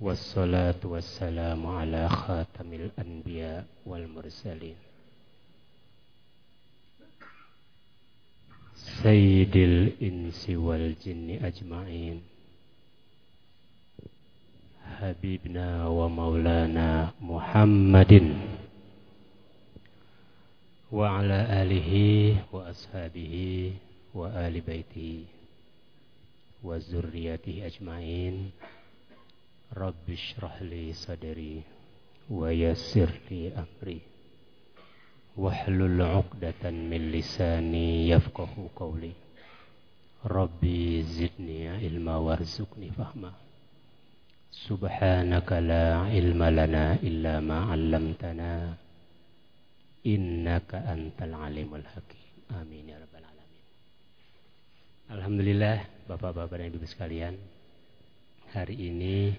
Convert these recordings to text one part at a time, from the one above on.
والصلاة والسلام على خاتم الأنبياء والمرسلين. سيد الإنس والجن أجمعين. حبيبنا ومولانا محمد. وعلى آله وأصحابه وآل بيته وذريته أجمعين. رب اشرح لي صدري ويسر لي أمري واحلل عقدة من لساني يفقه قولي ربي زدني علما وارزقني فهما سبحانك لا علم لنا إلا ما علمتنا إنك أنت العليم الحكيم آمين يا رب العالمين Alhamdulillah Bapak-bapak dan Ibu sekalian Hari ini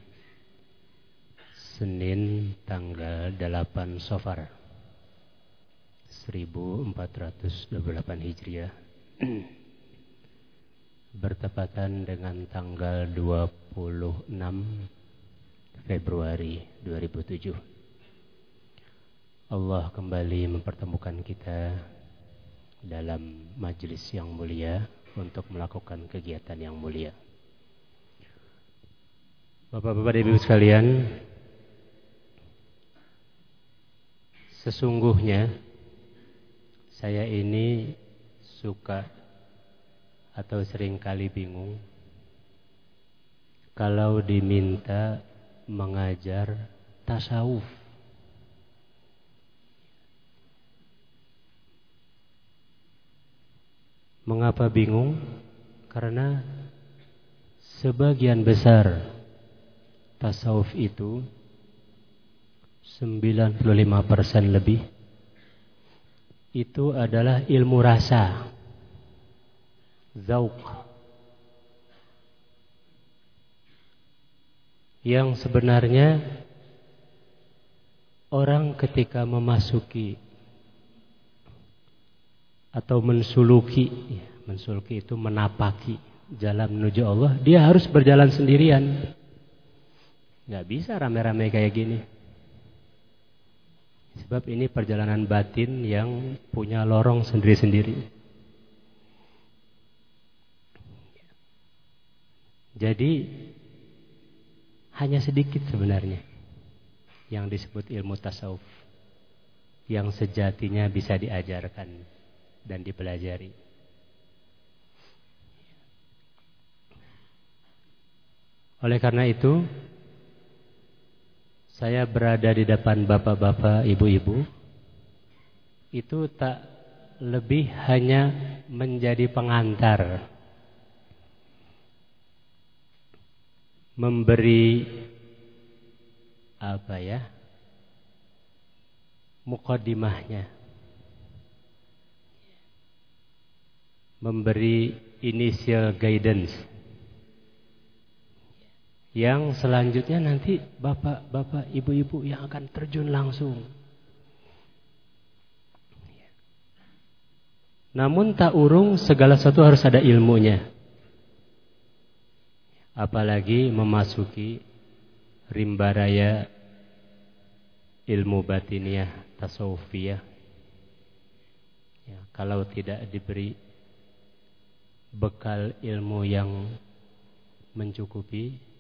Senin tanggal 8 Sofar 1428 Hijriah bertepatan dengan tanggal 26 Februari 2007 Allah kembali mempertemukan kita dalam majelis yang mulia untuk melakukan kegiatan yang mulia. Bapak-bapak dan Ibu sekalian, sesungguhnya saya ini suka atau sering kali bingung kalau diminta mengajar tasawuf. Mengapa bingung? Karena sebagian besar tasawuf itu 95% lebih itu adalah ilmu rasa. Zauk. Yang sebenarnya orang ketika memasuki atau mensuluki, mensuluki itu menapaki jalan menuju Allah, dia harus berjalan sendirian. Gak bisa rame-rame kayak gini. Sebab ini perjalanan batin yang punya lorong sendiri-sendiri. Jadi hanya sedikit sebenarnya yang disebut ilmu tasawuf yang sejatinya bisa diajarkan dan dipelajari. Oleh karena itu, saya berada di depan bapak-bapak, ibu-ibu, itu tak lebih hanya menjadi pengantar, memberi apa ya, mukodimahnya, memberi initial guidance yang selanjutnya nanti bapak-bapak, ibu-ibu yang akan terjun langsung. Namun tak urung segala sesuatu harus ada ilmunya. Apalagi memasuki rimba raya ilmu batiniah tasawufiyah. Ya, kalau tidak diberi bekal ilmu yang mencukupi,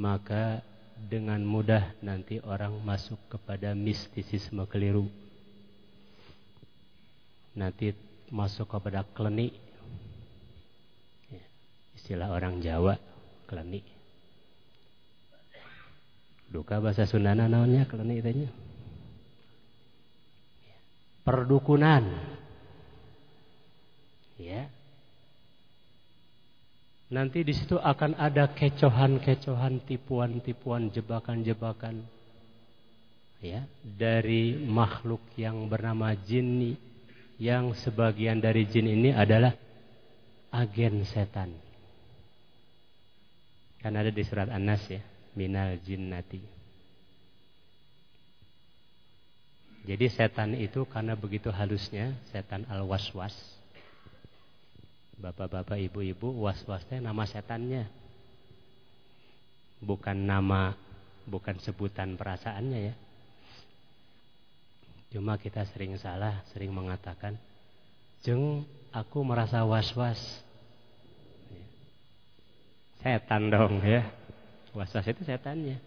maka dengan mudah nanti orang masuk kepada mistisisme keliru. Nanti masuk kepada klenik. Ya, istilah orang Jawa, klenik. Duka bahasa Sundana namanya klenik itu. Perdukunan. Ya, Nanti di situ akan ada kecohan-kecohan, tipuan-tipuan, jebakan-jebakan. Ya, dari makhluk yang bernama jin yang sebagian dari jin ini adalah agen setan. Kan ada di surat An-Nas ya, minal jinnati. Jadi setan itu karena begitu halusnya, setan al-waswas bapak-bapak, ibu-ibu, was-wasnya nama setannya. bukan nama, bukan sebutan perasaannya ya. Cuma kita sering salah, sering mengatakan, jeng aku merasa was-was. Setan dong ya. Was-was itu setannya.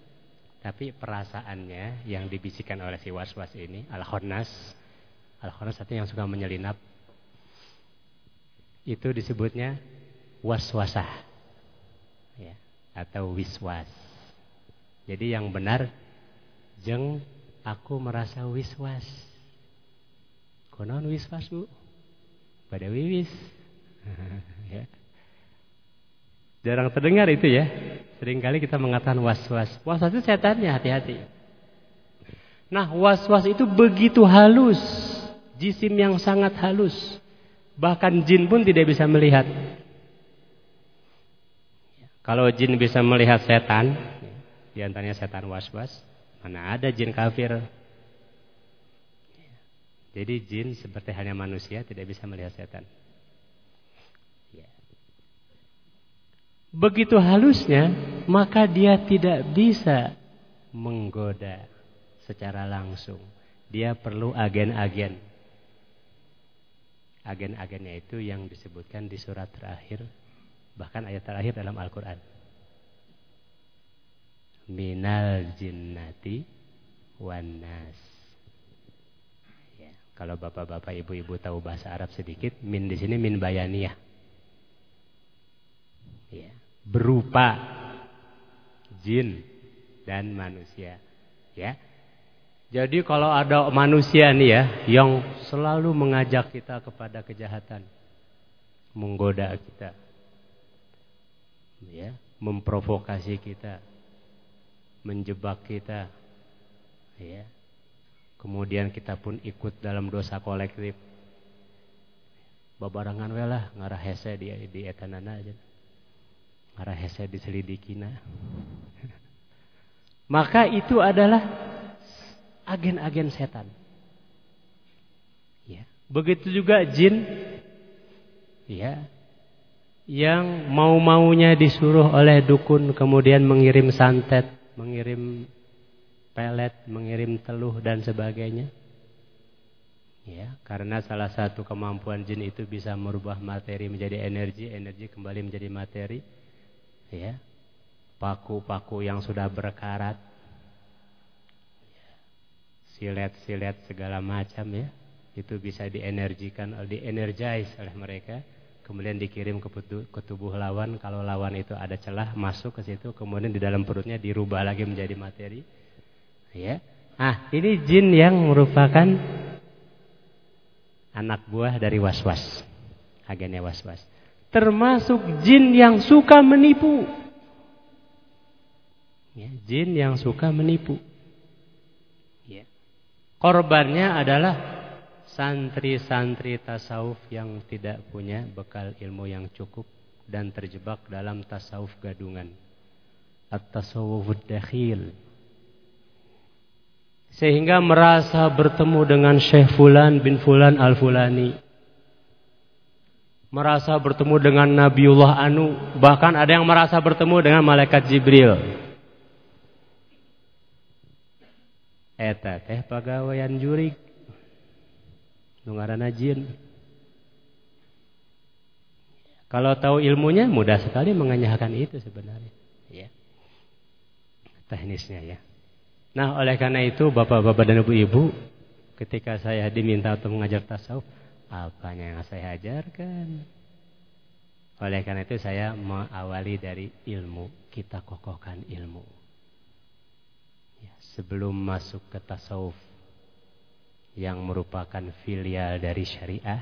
Tapi perasaannya yang dibisikkan oleh si was-was ini, al-khonnas. Al-khonnas itu yang suka menyelinap. Itu disebutnya was-wasah. Ya, atau wiswas. Jadi yang benar, jeng aku merasa wiswas. Konon wiswas bu? Pada wiwis. ya. Jarang terdengar itu ya. Seringkali kita mengatakan was-was. Was-was itu setannya, hati-hati. Nah, was-was itu begitu halus. Jisim yang sangat halus. Bahkan jin pun tidak bisa melihat. Kalau jin bisa melihat setan, di antaranya setan was-was, mana ada jin kafir. Jadi jin seperti hanya manusia tidak bisa melihat setan. begitu halusnya, maka dia tidak bisa menggoda secara langsung. Dia perlu agen-agen. Agen-agennya itu yang disebutkan di surat terakhir, bahkan ayat terakhir dalam Al-Quran. Minal jinnati wan nas. Ya, kalau bapak-bapak, ibu-ibu tahu bahasa Arab sedikit, min di sini min bayaniyah. Ya berupa jin dan manusia. Ya. Jadi kalau ada manusia nih ya yang selalu mengajak kita kepada kejahatan, menggoda kita, ya, memprovokasi kita, menjebak kita, ya. Kemudian kita pun ikut dalam dosa kolektif. Babarangan welah ngarah hese di di etanana aja. Marah hese diselidikina. Maka itu adalah agen-agen setan. Ya. Begitu juga jin ya yang mau-maunya disuruh oleh dukun kemudian mengirim santet, mengirim pelet, mengirim teluh dan sebagainya. Ya, karena salah satu kemampuan jin itu bisa merubah materi menjadi energi, energi kembali menjadi materi ya paku-paku yang sudah berkarat silet-silet segala macam ya itu bisa dienergikan dienergize oleh mereka kemudian dikirim ke, ke tubuh lawan kalau lawan itu ada celah masuk ke situ kemudian di dalam perutnya dirubah lagi menjadi materi ya ah ini jin yang merupakan anak buah dari was-was agennya was-was termasuk jin yang suka menipu. Ya, jin yang suka menipu. Ya. Korbannya adalah santri-santri tasawuf yang tidak punya bekal ilmu yang cukup dan terjebak dalam tasawuf gadungan. At-tasawuf dakhil. Sehingga merasa bertemu dengan Syekh Fulan bin Fulan Al-Fulani merasa bertemu dengan Nabiullah Anu, bahkan ada yang merasa bertemu dengan malaikat Jibril. Eta teh pegawaian jurik. Nungarana jin. Kalau tahu ilmunya mudah sekali mengenyahkan itu sebenarnya, ya. Teknisnya ya. Nah, oleh karena itu Bapak-bapak dan Ibu-ibu, ketika saya diminta untuk mengajar tasawuf, apanya yang saya ajarkan. Oleh karena itu saya mengawali dari ilmu, kita kokohkan ilmu. Sebelum masuk ke tasawuf yang merupakan filial dari syariah,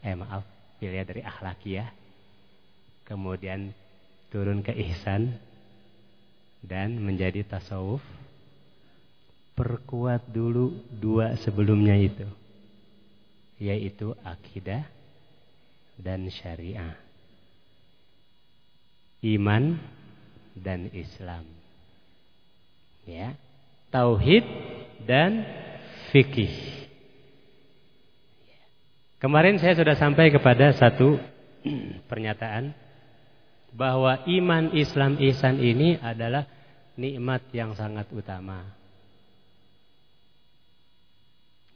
eh maaf, filial dari akhlakiyah. Kemudian turun ke ihsan dan menjadi tasawuf. Perkuat dulu dua sebelumnya itu yaitu akidah dan syariah. Iman dan Islam. Ya. Tauhid dan fikih. Kemarin saya sudah sampai kepada satu pernyataan bahwa iman Islam ihsan ini adalah nikmat yang sangat utama.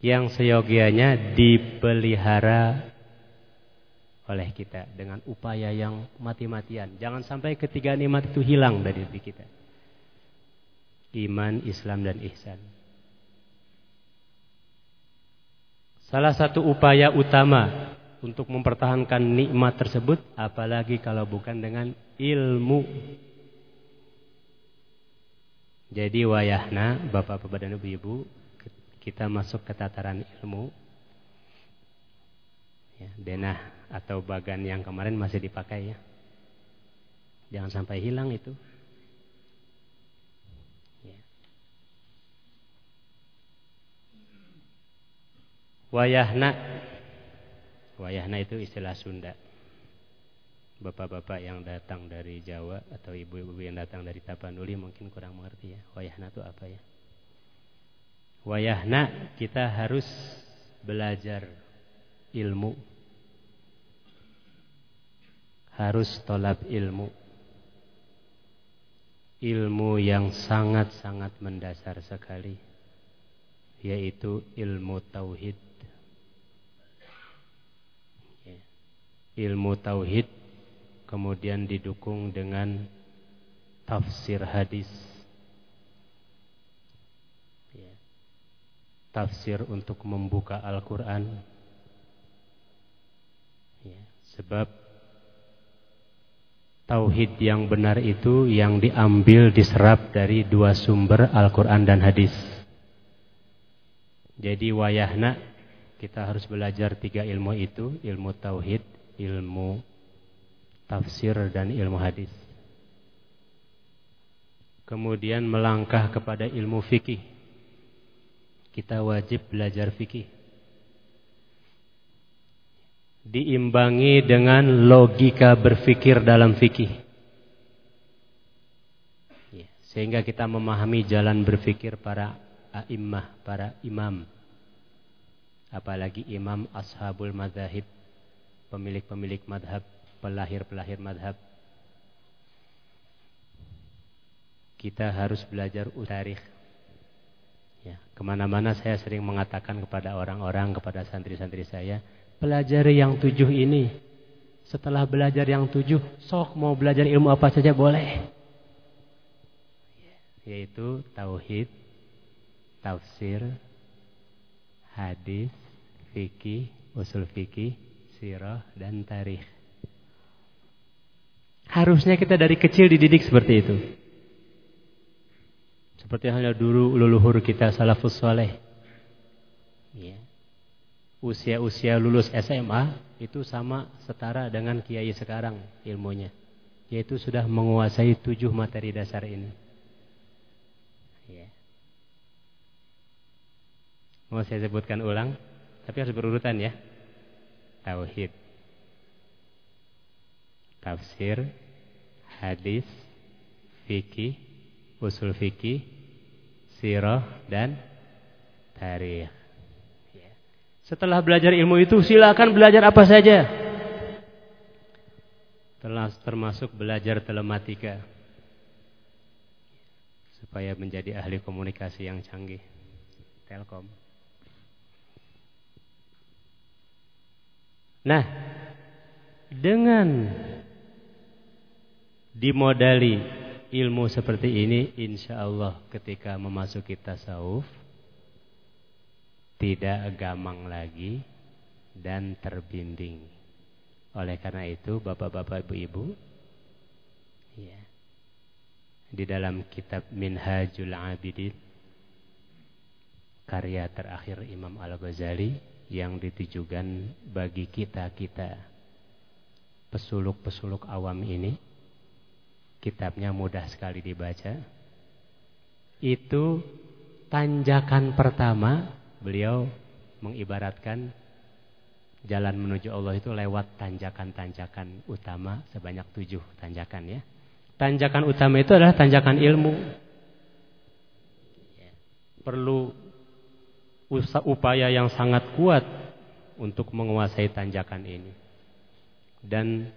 Yang seyogianya dipelihara oleh kita dengan upaya yang mati-matian. Jangan sampai ketiga nikmat itu hilang dari diri kita. Iman, Islam, dan ihsan. Salah satu upaya utama untuk mempertahankan nikmat tersebut apalagi kalau bukan dengan ilmu. Jadi wayahna Bapak-bapak dan Ibu-ibu kita masuk ke tataran ilmu. Ya, denah atau bagan yang kemarin masih dipakai ya. Jangan sampai hilang itu. Wayahna. Wayahna itu istilah Sunda. Bapak-bapak yang datang dari Jawa Atau ibu-ibu yang datang dari Tapanuli Mungkin kurang mengerti ya. Wayahna itu apa ya? Wayahna kita harus belajar ilmu. Harus tolak ilmu. Ilmu yang sangat-sangat mendasar sekali Yaitu ilmu tauhid ilmu tauhid kemudian didukung dengan tafsir hadis ya. tafsir untuk membuka Al-Quran ya. sebab tauhid yang benar itu yang diambil diserap dari dua sumber Al-Quran dan hadis jadi wayahna kita harus belajar tiga ilmu itu ilmu tauhid ilmu tafsir dan ilmu hadis. Kemudian melangkah kepada ilmu fikih. Kita wajib belajar fikih. Diimbangi dengan logika berfikir dalam fikih. Ya, sehingga kita memahami jalan berfikir para a'immah, para imam. Apalagi imam ashabul madhahib pemilik-pemilik madhab, pelahir-pelahir madhab. Kita harus belajar tarikh. Ya, ke mana-mana saya sering mengatakan kepada orang-orang, kepada santri-santri saya, pelajari yang tujuh ini. Setelah belajar yang tujuh, sok mau belajar ilmu apa saja boleh. Yaitu tauhid, tafsir, hadis, fikih, usul fikih, sirah dan tarikh. Harusnya kita dari kecil dididik seperti itu. Seperti halnya dulu leluhur kita salafus soleh. Ya. Usia-usia lulus SMA itu sama setara dengan kiai sekarang ilmunya. Yaitu sudah menguasai tujuh materi dasar ini. Ya. Mau saya sebutkan ulang, tapi harus berurutan ya tauhid. Tafsir hadis fikih usul fikih sirah dan tarikh. Ya. setelah belajar ilmu itu silakan belajar apa saja. Telah termasuk belajar telematika. Supaya menjadi ahli komunikasi yang canggih. Telkom Nah, dengan dimodali ilmu seperti ini, insya Allah ketika memasuki tasawuf tidak gamang lagi dan terbimbing. Oleh karena itu, bapak-bapak, ibu-ibu, ya, di dalam kitab Minhajul Abidin, karya terakhir Imam Al Ghazali yang ditujukan bagi kita-kita pesuluk-pesuluk awam ini. Kitabnya mudah sekali dibaca. Itu tanjakan pertama beliau mengibaratkan jalan menuju Allah itu lewat tanjakan-tanjakan utama sebanyak tujuh tanjakan ya. Tanjakan utama itu adalah tanjakan ilmu. Ya. perlu upaya yang sangat kuat untuk menguasai tanjakan ini. Dan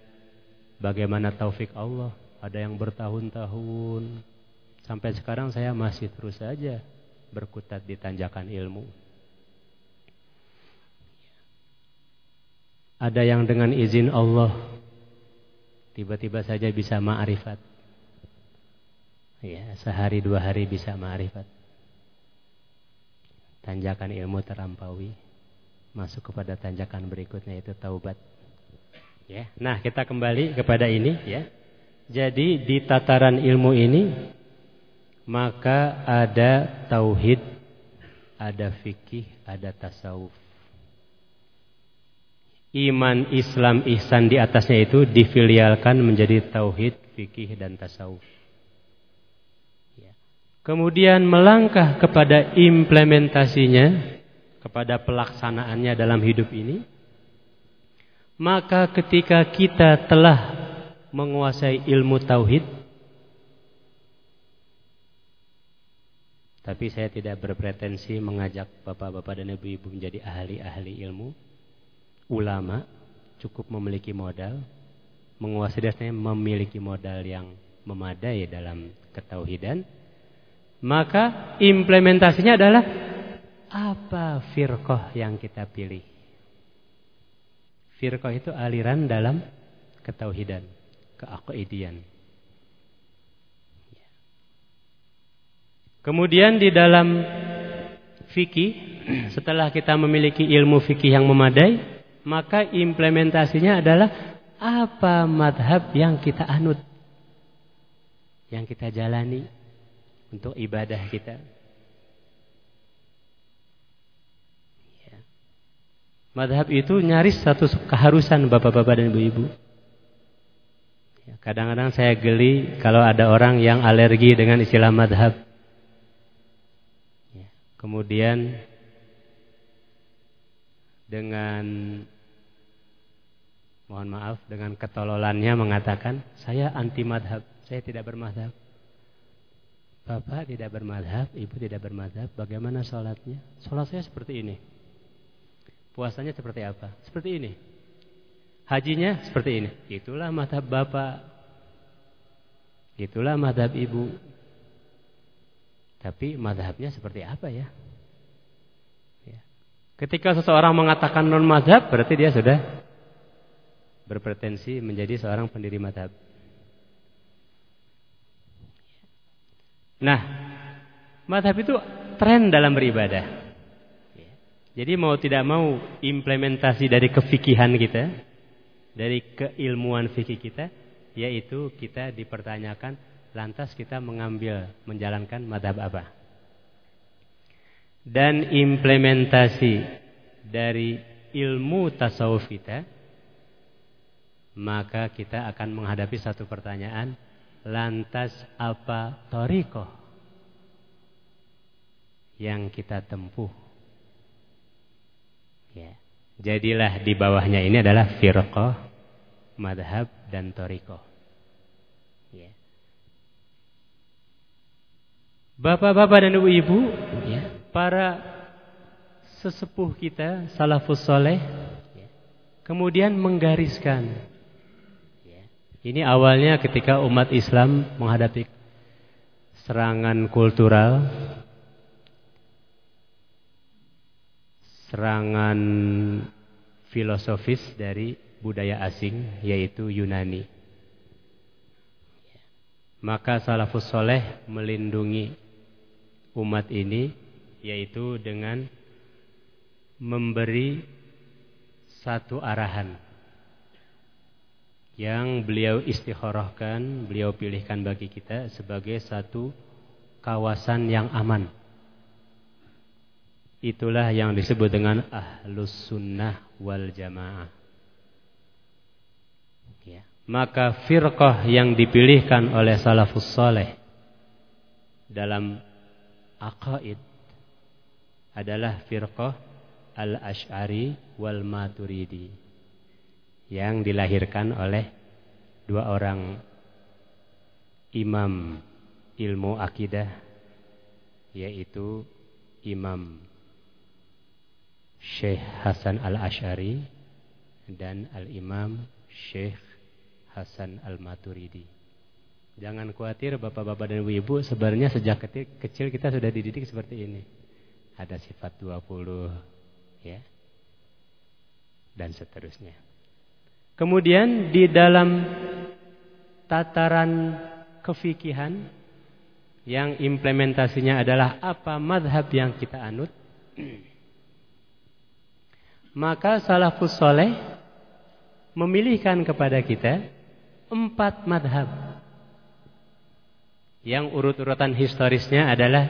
bagaimana taufik Allah? Ada yang bertahun-tahun Sampai sekarang saya masih terus saja berkutat di tanjakan ilmu. Ada yang dengan izin Allah tiba-tiba saja bisa ma'rifat. Ya, sehari dua hari bisa ma'rifat. Tanjakan ilmu terampaui. Masuk kepada tanjakan berikutnya itu taubat. Ya. Nah, kita kembali kepada ini ya. Jadi di tataran ilmu ini maka ada tauhid, ada fikih, ada tasawuf. Iman, Islam, ihsan di atasnya itu difilialkan menjadi tauhid, fikih dan tasawuf. Kemudian melangkah kepada implementasinya, kepada pelaksanaannya dalam hidup ini. Maka ketika kita telah menguasai ilmu tauhid, Tapi saya tidak berpretensi mengajak bapak-bapak dan ibu-ibu menjadi ahli-ahli ilmu. Ulama cukup memiliki modal. Menguasai dasarnya memiliki modal yang memadai dalam ketauhidan. Maka implementasinya adalah apa firqah yang kita pilih. Firqah itu aliran dalam ketauhidan, keakidian. Kemudian di dalam fikih, setelah kita memiliki ilmu fikih yang memadai, maka implementasinya adalah apa madhab yang kita anut, yang kita jalani untuk ibadah kita. Ya. Madhab itu nyaris satu keharusan bapak-bapak dan ibu-ibu. Ya, kadang-kadang saya geli kalau ada orang yang alergi dengan istilah madhab. Kemudian dengan mohon maaf dengan ketololannya mengatakan saya anti madhab, saya tidak bermadhab. Bapak tidak bermadhab, ibu tidak bermadhab, bagaimana sholatnya? Sholat saya seperti ini. Puasanya seperti apa? Seperti ini. Hajinya seperti ini. Itulah madhab bapak. Itulah madhab ibu. Tapi madhabnya seperti apa ya? ya? Ketika seseorang mengatakan non madhab, berarti dia sudah berpretensi menjadi seorang pendiri madhab. Nah, madhab itu tren dalam beribadah. Ya. Jadi mau tidak mau implementasi dari kefikihan kita, dari keilmuan fikih kita, yaitu kita dipertanyakan lantas kita mengambil menjalankan madhab apa dan implementasi dari ilmu tasawuf kita maka kita akan menghadapi satu pertanyaan lantas apa toriko yang kita tempuh? Ya jadilah di bawahnya ini adalah firqah madhab dan toriko ya. Bapak-bapak dan ibu-ibu, ya, para sesepuh kita, salafus soleh, ya, kemudian menggariskan. Ini awalnya ketika umat Islam menghadapi serangan kultural, serangan filosofis dari budaya asing, yaitu Yunani. Maka salafus soleh melindungi umat ini yaitu dengan memberi satu arahan yang beliau istikharahkan, beliau pilihkan bagi kita sebagai satu kawasan yang aman. Itulah yang disebut dengan ahlus sunnah wal jamaah. Ya. Maka firqah yang dipilihkan oleh salafus soleh dalam aqaid adalah firqah al-Ash'ari wal Maturidi yang dilahirkan oleh dua orang imam ilmu akidah yaitu Imam Syekh Hasan Al-Ash'ari dan Al-Imam Syekh Hasan Al-Maturidi. Jangan khawatir bapak-bapak dan ibu-ibu sebenarnya sejak kecil kita sudah dididik seperti ini. Ada sifat 20 ya. Dan seterusnya. Kemudian di dalam tataran kefikihan yang implementasinya adalah apa madhab yang kita anut. Maka salafus soleh memilihkan kepada kita empat madhab yang urut-urutan historisnya adalah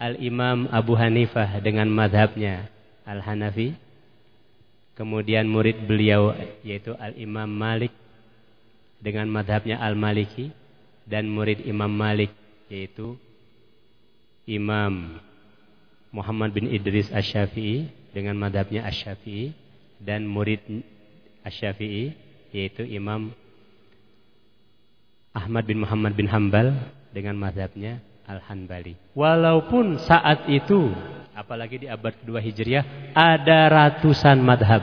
Al-Imam Abu Hanifah dengan madhabnya Al-Hanafi. Kemudian murid beliau yaitu Al-Imam Malik dengan madhabnya Al-Maliki. Dan murid Imam Malik yaitu Imam Muhammad bin Idris Ash-Syafi'i dengan madhabnya Ash-Syafi'i. Dan murid Ash-Syafi'i yaitu Imam Ahmad bin Muhammad bin Hambal dengan mazhabnya Al-Hanbali. Walaupun saat itu, apalagi di abad kedua Hijriah, ada ratusan madhab.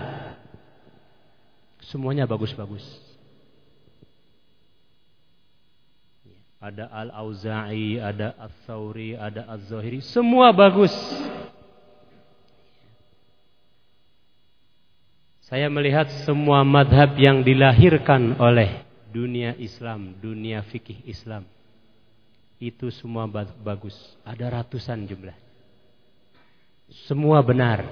Semuanya bagus-bagus. Ada Al-Auza'i, ada Al-Thawri, ada Al-Zahiri. Semua bagus. Saya melihat semua madhab yang dilahirkan oleh dunia Islam, dunia fikih Islam. Itu semua bagus. Ada ratusan jumlah. Semua benar.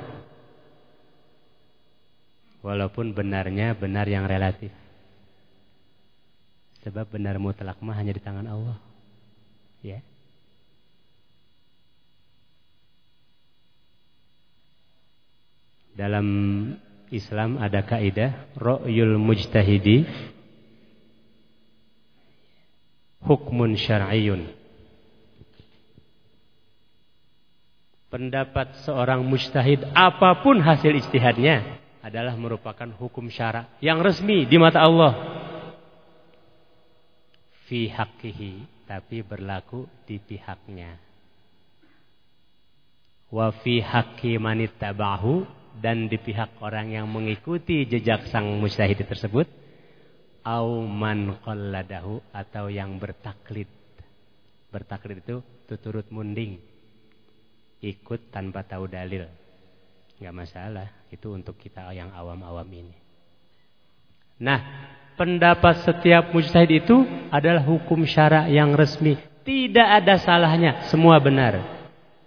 Walaupun benarnya benar yang relatif. Sebab benar mutlak mah hanya di tangan Allah. Ya. Dalam Islam ada kaidah ro'yul mujtahidi hukmun syar'iyun. Pendapat seorang mujtahid apa pun hasil ijtihadnya adalah merupakan hukum syara yang resmi di mata Allah. Fi haqqihi, tapi berlaku di pihaknya. Wa fi haqqi manittaba'hu dan di pihak orang yang mengikuti jejak sang mujtahid tersebut au man qalladahu atau yang bertaklid. Bertaklid itu tuturut munding. Ikut tanpa tahu dalil. Enggak masalah, itu untuk kita yang awam-awam ini. Nah, pendapat setiap mujtahid itu adalah hukum syara yang resmi. Tidak ada salahnya, semua benar.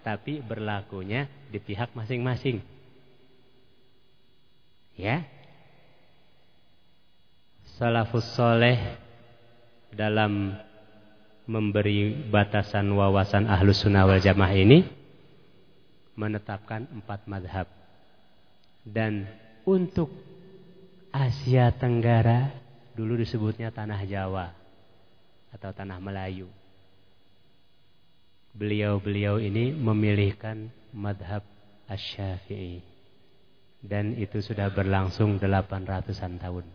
Tapi berlakunya di pihak masing-masing. Ya, salafus soleh dalam memberi batasan wawasan ahlus sunnah wal jamaah ini menetapkan empat madhab. Dan untuk Asia Tenggara dulu disebutnya tanah Jawa atau tanah Melayu. Beliau-beliau ini memilihkan madhab asy-syafi'i. Dan itu sudah berlangsung 800-an tahun.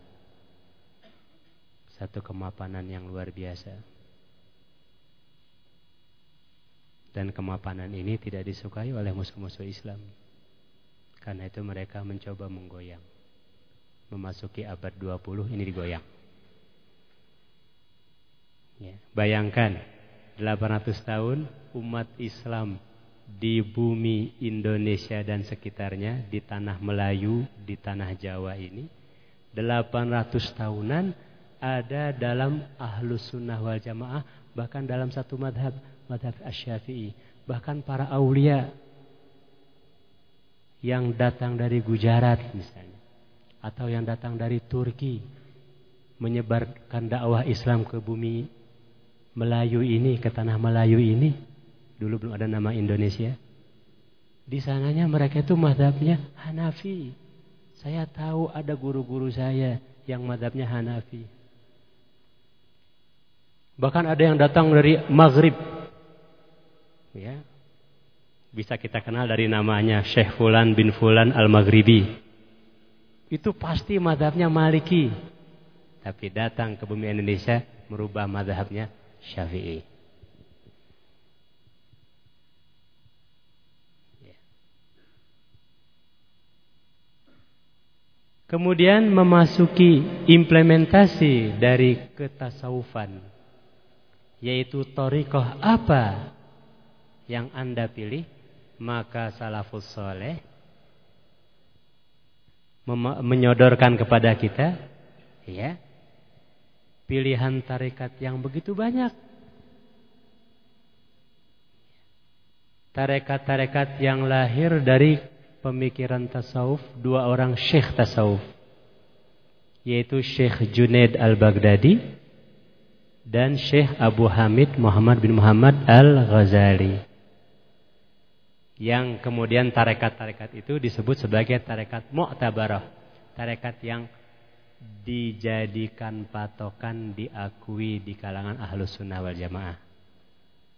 Satu kemapanan yang luar biasa. Dan kemapanan ini tidak disukai oleh musuh-musuh Islam. Karena itu mereka mencoba menggoyang. Memasuki abad 20 ini digoyang. Ya, bayangkan 800 tahun umat Islam di bumi Indonesia dan sekitarnya di tanah Melayu, di tanah Jawa ini 800 tahunan ada dalam ahlus sunnah wal jamaah bahkan dalam satu madhab madhab asy bahkan para aulia yang datang dari Gujarat misalnya atau yang datang dari Turki menyebarkan dakwah Islam ke bumi Melayu ini ke tanah Melayu ini dulu belum ada nama Indonesia. Di sananya mereka itu madhabnya Hanafi. Saya tahu ada guru-guru saya yang madhabnya Hanafi. Bahkan ada yang datang dari Maghrib. Ya. Bisa kita kenal dari namanya Syekh Fulan bin Fulan Al-Maghribi. Itu pasti madhabnya Maliki. Tapi datang ke bumi Indonesia merubah madhabnya Syafi'i. Ya. Kemudian memasuki implementasi dari ketasawufan yaitu torikoh apa yang anda pilih maka salafus soleh menyodorkan kepada kita ya pilihan tarekat yang begitu banyak. Tarekat-tarekat yang lahir dari pemikiran tasawuf dua orang syekh tasawuf yaitu Syekh Junaid Al-Baghdadi dan Syekh Abu Hamid Muhammad bin Muhammad Al-Ghazali yang kemudian tarekat-tarekat itu disebut sebagai tarekat mu'tabarah. Tarekat yang dijadikan patokan diakui di kalangan ahlus sunnah wal jamaah.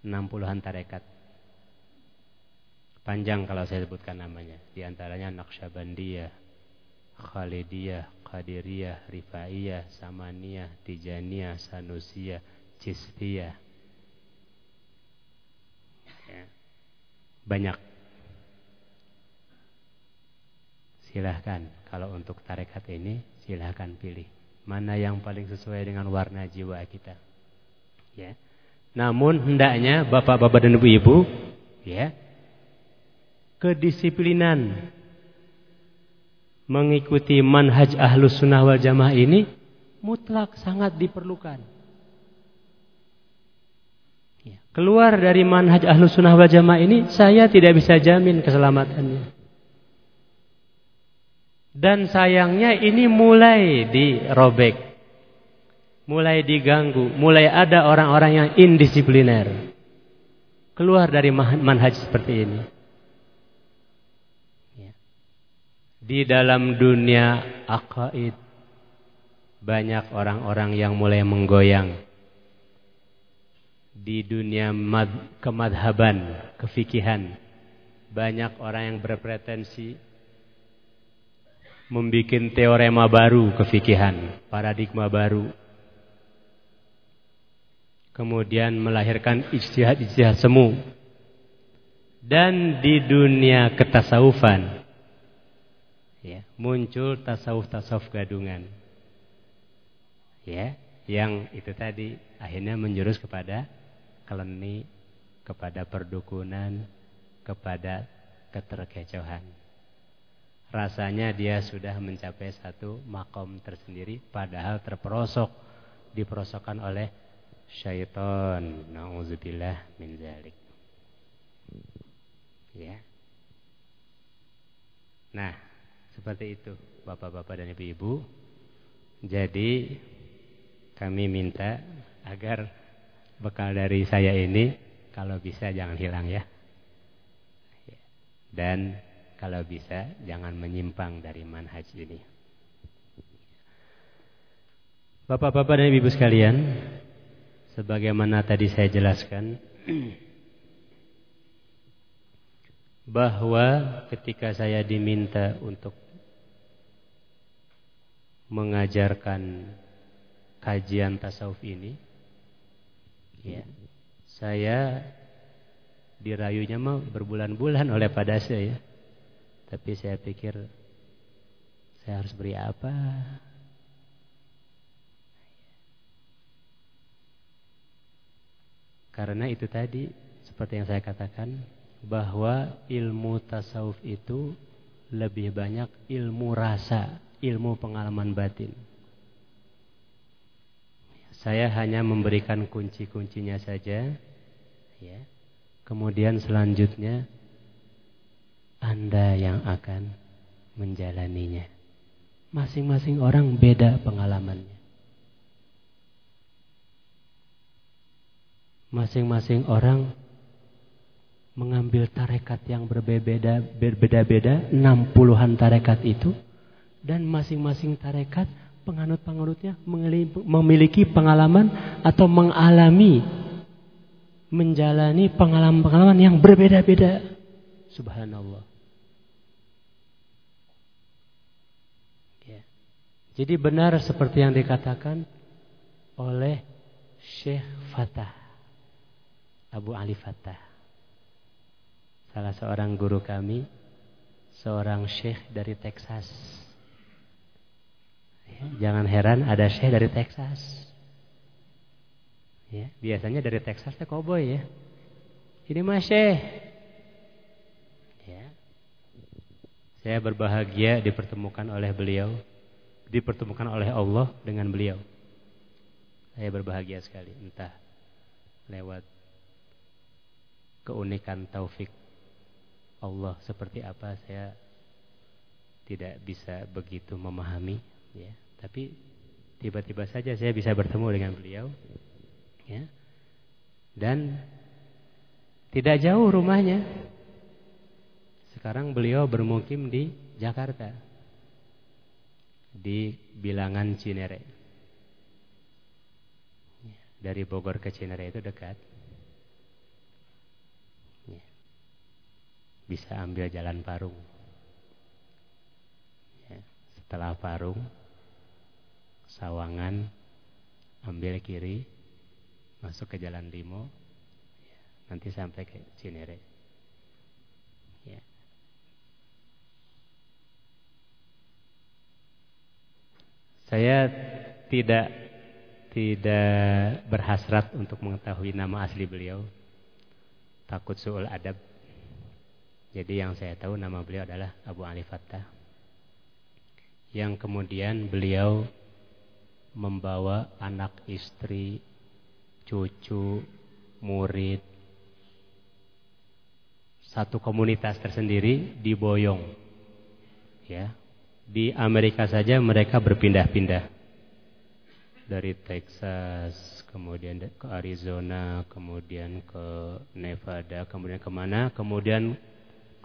60-an tarekat. Panjang kalau saya sebutkan namanya. Di antaranya Naqsyabandiyah, Khalidiyah, Qadiriyah, Rifaiyah, Samaniyah, Tijaniyah, Sanusiyah, Cistiyah. Ya. Banyak Silahkan kalau untuk tarekat ini silahkan pilih mana yang paling sesuai dengan warna jiwa kita. Ya. Namun hendaknya bapak-bapak dan ibu-ibu ya kedisiplinan mengikuti manhaj ahlus sunnah wal jamaah ini mutlak sangat diperlukan. Ya. Keluar dari manhaj ahlus sunnah wal jamaah ini saya tidak bisa jamin keselamatannya. Dan sayangnya ini mulai dirobek. Mulai diganggu. Mulai ada orang-orang yang indisipliner. Keluar dari manhaj seperti ini. Ya. Di dalam dunia akaid. Banyak orang-orang yang mulai menggoyang. Di dunia kemadhaban, kefikihan. Banyak orang yang berpretensi membuat teorema baru kefikihan, paradigma baru. Kemudian melahirkan ijtihad-ijtihad semu. Dan di dunia ketasawufan ya, muncul tasawuf-tasawuf gadungan. Ya, yang itu tadi akhirnya menjurus kepada keleni, kepada perdukunan, kepada keterkecohan rasanya dia sudah mencapai satu makom tersendiri padahal terperosok diperosokkan oleh syaitan. Nauzubillah min zalik. Ya. Nah seperti itu bapak-bapak dan ibu-ibu. Jadi kami minta agar bekal dari saya ini kalau bisa jangan hilang ya. Dan kalau bisa jangan menyimpang dari manhaj ini. Bapak-bapak dan ibu sekalian, sebagaimana tadi saya jelaskan bahwa ketika saya diminta untuk mengajarkan kajian tasawuf ini, ya, saya dirayunya mau berbulan-bulan oleh pada saya. Tapi saya pikir saya harus beri apa? Karena itu tadi seperti yang saya katakan bahwa ilmu tasawuf itu lebih banyak ilmu rasa, ilmu pengalaman batin. Saya hanya memberikan kunci-kuncinya saja, ya. Kemudian selanjutnya anda yang akan menjalaninya. Masing-masing orang beda pengalamannya. Masing-masing orang mengambil tarekat yang berbeda-beda, berbeda-beda, 60-an tarekat itu dan masing-masing tarekat penganut-penganutnya memiliki pengalaman atau mengalami menjalani pengalaman-pengalaman yang berbeda-beda. Subhanallah. Jadi benar seperti yang dikatakan oleh Syekh Fatah Abu Ali Fatah. Salah seorang guru kami Seorang syekh dari Texas. Ya, Jangan heran ada syekh dari Texas. Ya, biasanya dari Texas ke koboi ya. Ini masih Ya. Saya berbahagia dipertemukan oleh beliau, dipertemukan oleh Allah dengan beliau. Saya berbahagia sekali, entah lewat keunikan taufik Allah seperti apa saya tidak bisa begitu memahami ya. Tapi tiba-tiba saja saya bisa bertemu dengan beliau ya. Dan tidak jauh rumahnya. Sekarang beliau bermukim di Jakarta di bilangan Cinere. Ya, dari Bogor ke Cinere itu dekat. Ya. bisa ambil jalan Parung. Setelah Parung Sawangan ambil kiri masuk ke Jalan Limo ya, nanti sampai ke Cinere ya. Saya tidak tidak berhasrat untuk mengetahui nama asli beliau takut suul adab jadi yang saya tahu nama beliau adalah Abu Ali Fattah yang kemudian beliau membawa anak istri, cucu, murid, satu komunitas tersendiri di Boyong. Ya. Di Amerika saja mereka berpindah-pindah. Dari Texas, kemudian ke Arizona, kemudian ke Nevada, kemudian ke mana? Kemudian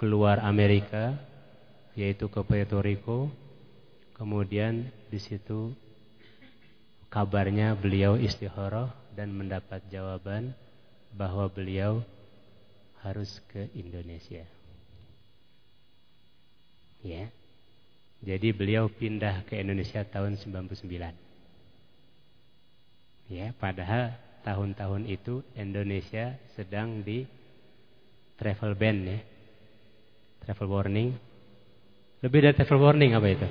keluar Amerika, yaitu ke Puerto Rico, Kemudian di situ kabarnya beliau istikharah dan mendapat jawaban bahwa beliau harus ke Indonesia. Ya. Jadi beliau pindah ke Indonesia tahun 99. Ya, padahal tahun-tahun itu Indonesia sedang di travel ban ya. Travel warning. Lebih dari travel warning apa itu?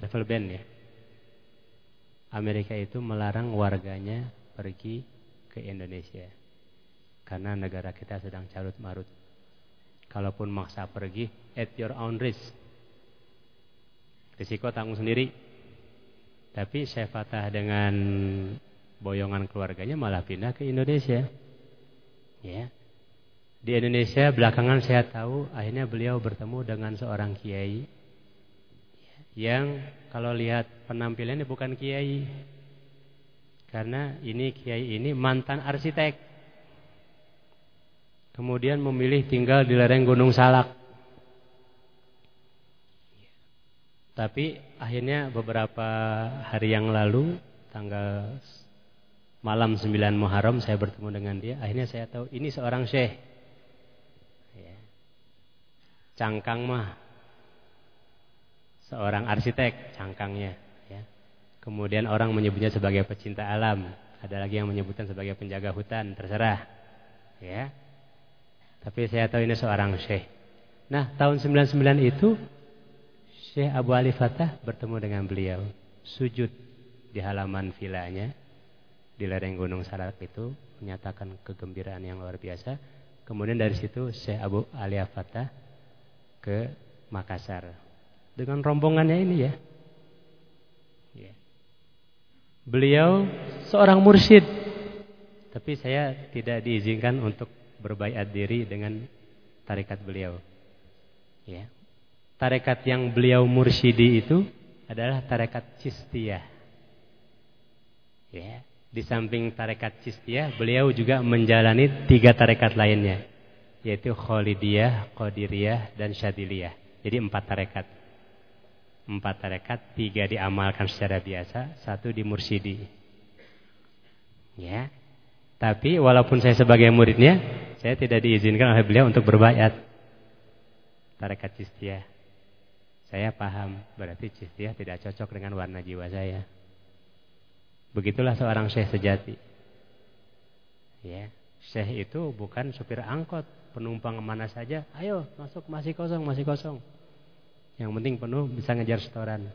travel ban ya. Amerika itu melarang warganya pergi ke Indonesia. Karena negara kita sedang carut marut. Kalaupun maksa pergi, at your own risk. Risiko tanggung sendiri. Tapi saya Fatah dengan boyongan keluarganya malah pindah ke Indonesia. Ya. Di Indonesia belakangan saya tahu akhirnya beliau bertemu dengan seorang kiai yang kalau lihat penampilannya bukan kiai. Karena ini kiai ini mantan arsitek. Kemudian memilih tinggal di lereng Gunung Salak. Tapi akhirnya beberapa hari yang lalu tanggal malam 9 Muharram saya bertemu dengan dia. Akhirnya saya tahu ini seorang syekh. Ya. Cangkang mah seorang arsitek cangkangnya ya. Kemudian orang menyebutnya sebagai pecinta alam, ada lagi yang menyebutkan sebagai penjaga hutan, terserah. Ya. Tapi saya tahu ini seorang syekh. Nah, tahun 99 itu Syekh Abu Ali Fatah bertemu dengan beliau, sujud di halaman vilanya di lereng Gunung Salak itu menyatakan kegembiraan yang luar biasa. Kemudian dari situ Syekh Abu Ali Fatah ke Makassar dengan rombongannya ini ya. ya. Beliau seorang mursyid, tapi saya tidak diizinkan untuk berbaiat diri dengan tarekat beliau. Ya. Tarekat yang beliau mursyidi itu adalah tarekat Cistiyah. Ya. Di samping tarekat Cistiyah, beliau juga menjalani tiga tarekat lainnya, yaitu Khalidiyah, Qadiriyah, dan Syadiliyah. Jadi empat tarekat empat tarekat, tiga diamalkan secara biasa, satu di mursidi. Ya. Tapi walaupun saya sebagai muridnya, saya tidak diizinkan oleh beliau untuk berbayat. Tarekat Cistiyah. Saya paham, berarti Cistiyah tidak cocok dengan warna jiwa saya. Begitulah seorang syekh sejati. Ya, syekh itu bukan supir angkot, penumpang mana saja, ayo masuk masih kosong, masih kosong. Yang penting penuh bisa ngejar setoran.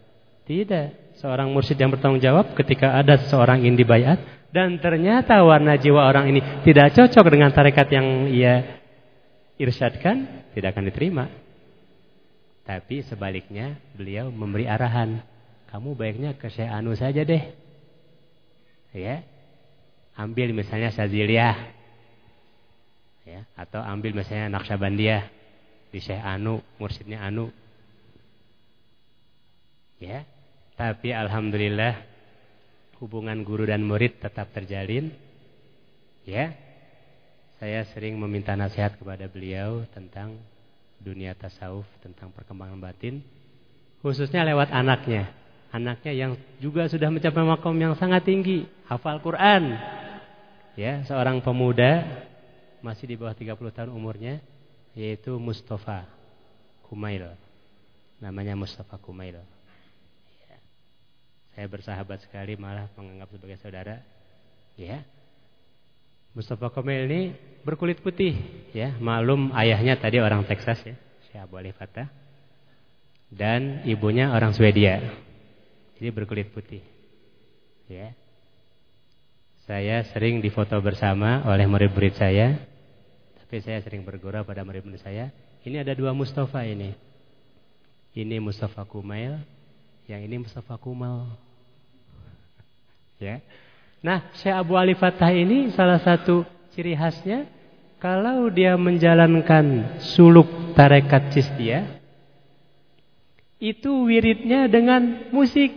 Tidak. Seorang mursyid yang bertanggung jawab ketika ada seseorang ingin dibayat dan ternyata warna jiwa orang ini tidak cocok dengan tarekat yang ia irsyadkan, tidak akan diterima. Tapi sebaliknya beliau memberi arahan. Kamu baiknya ke Syekh Anu saja deh. Ya. Ambil misalnya Syaziliyah. Ya, atau ambil misalnya Naqsyabandiyah di Syekh Anu, mursyidnya Anu. Ya. Tapi alhamdulillah hubungan guru dan murid tetap terjalin. Ya. Saya sering meminta nasihat kepada beliau tentang dunia tasawuf tentang perkembangan batin khususnya lewat anaknya. Anaknya yang juga sudah mencapai makom yang sangat tinggi. Hafal Quran. Ya seorang pemuda masih di bawah 30 tahun umurnya yaitu Mustafa Kumail. Namanya Mustafa Kumail. Ya. saya bersahabat sekali malah menganggap sebagai saudara. Ya Mustafa Komel ini berkulit putih ya. Malum ayahnya tadi orang Texas ya. Abu Ali Fatah dan ibunya orang Swedia. Jadi berkulit putih ya. Saya sering difoto bersama oleh murid-murid saya. Tapi saya sering bergurau pada murid-murid saya. Ini ada dua Mustafa ini. Ini Mustafa Kumail yang ini Mustafa Kumal. Ya Nah, Syekh Abu Ali Fatah ini salah satu ciri khasnya kalau dia menjalankan suluk tarekat Cistiyah itu wiridnya dengan musik.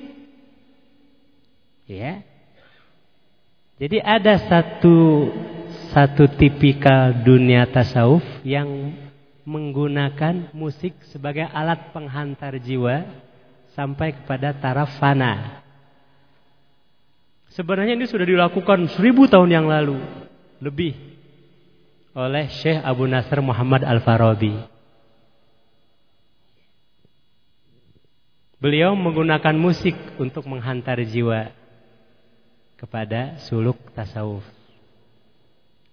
Ya. Jadi ada satu satu tipikal dunia tasawuf yang menggunakan musik sebagai alat penghantar jiwa sampai kepada taraf fana. Sebenarnya ini sudah dilakukan seribu tahun yang lalu. Lebih. Oleh Syekh Abu Nasr Muhammad Al-Farabi. Beliau menggunakan musik untuk menghantar jiwa kepada suluk tasawuf.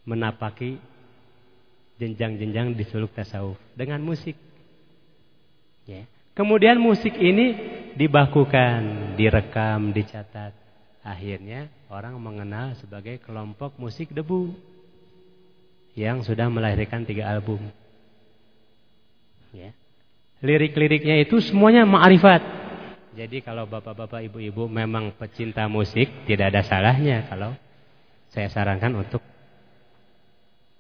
Menapaki jenjang-jenjang di suluk tasawuf dengan musik. Ya. Kemudian musik ini dibakukan, direkam, dicatat. Akhirnya orang mengenal sebagai kelompok musik debu yang sudah melahirkan tiga album. Ya. Lirik-liriknya itu semuanya ma'rifat. Jadi kalau bapak-bapak, ibu-ibu memang pecinta musik, tidak ada salahnya kalau saya sarankan untuk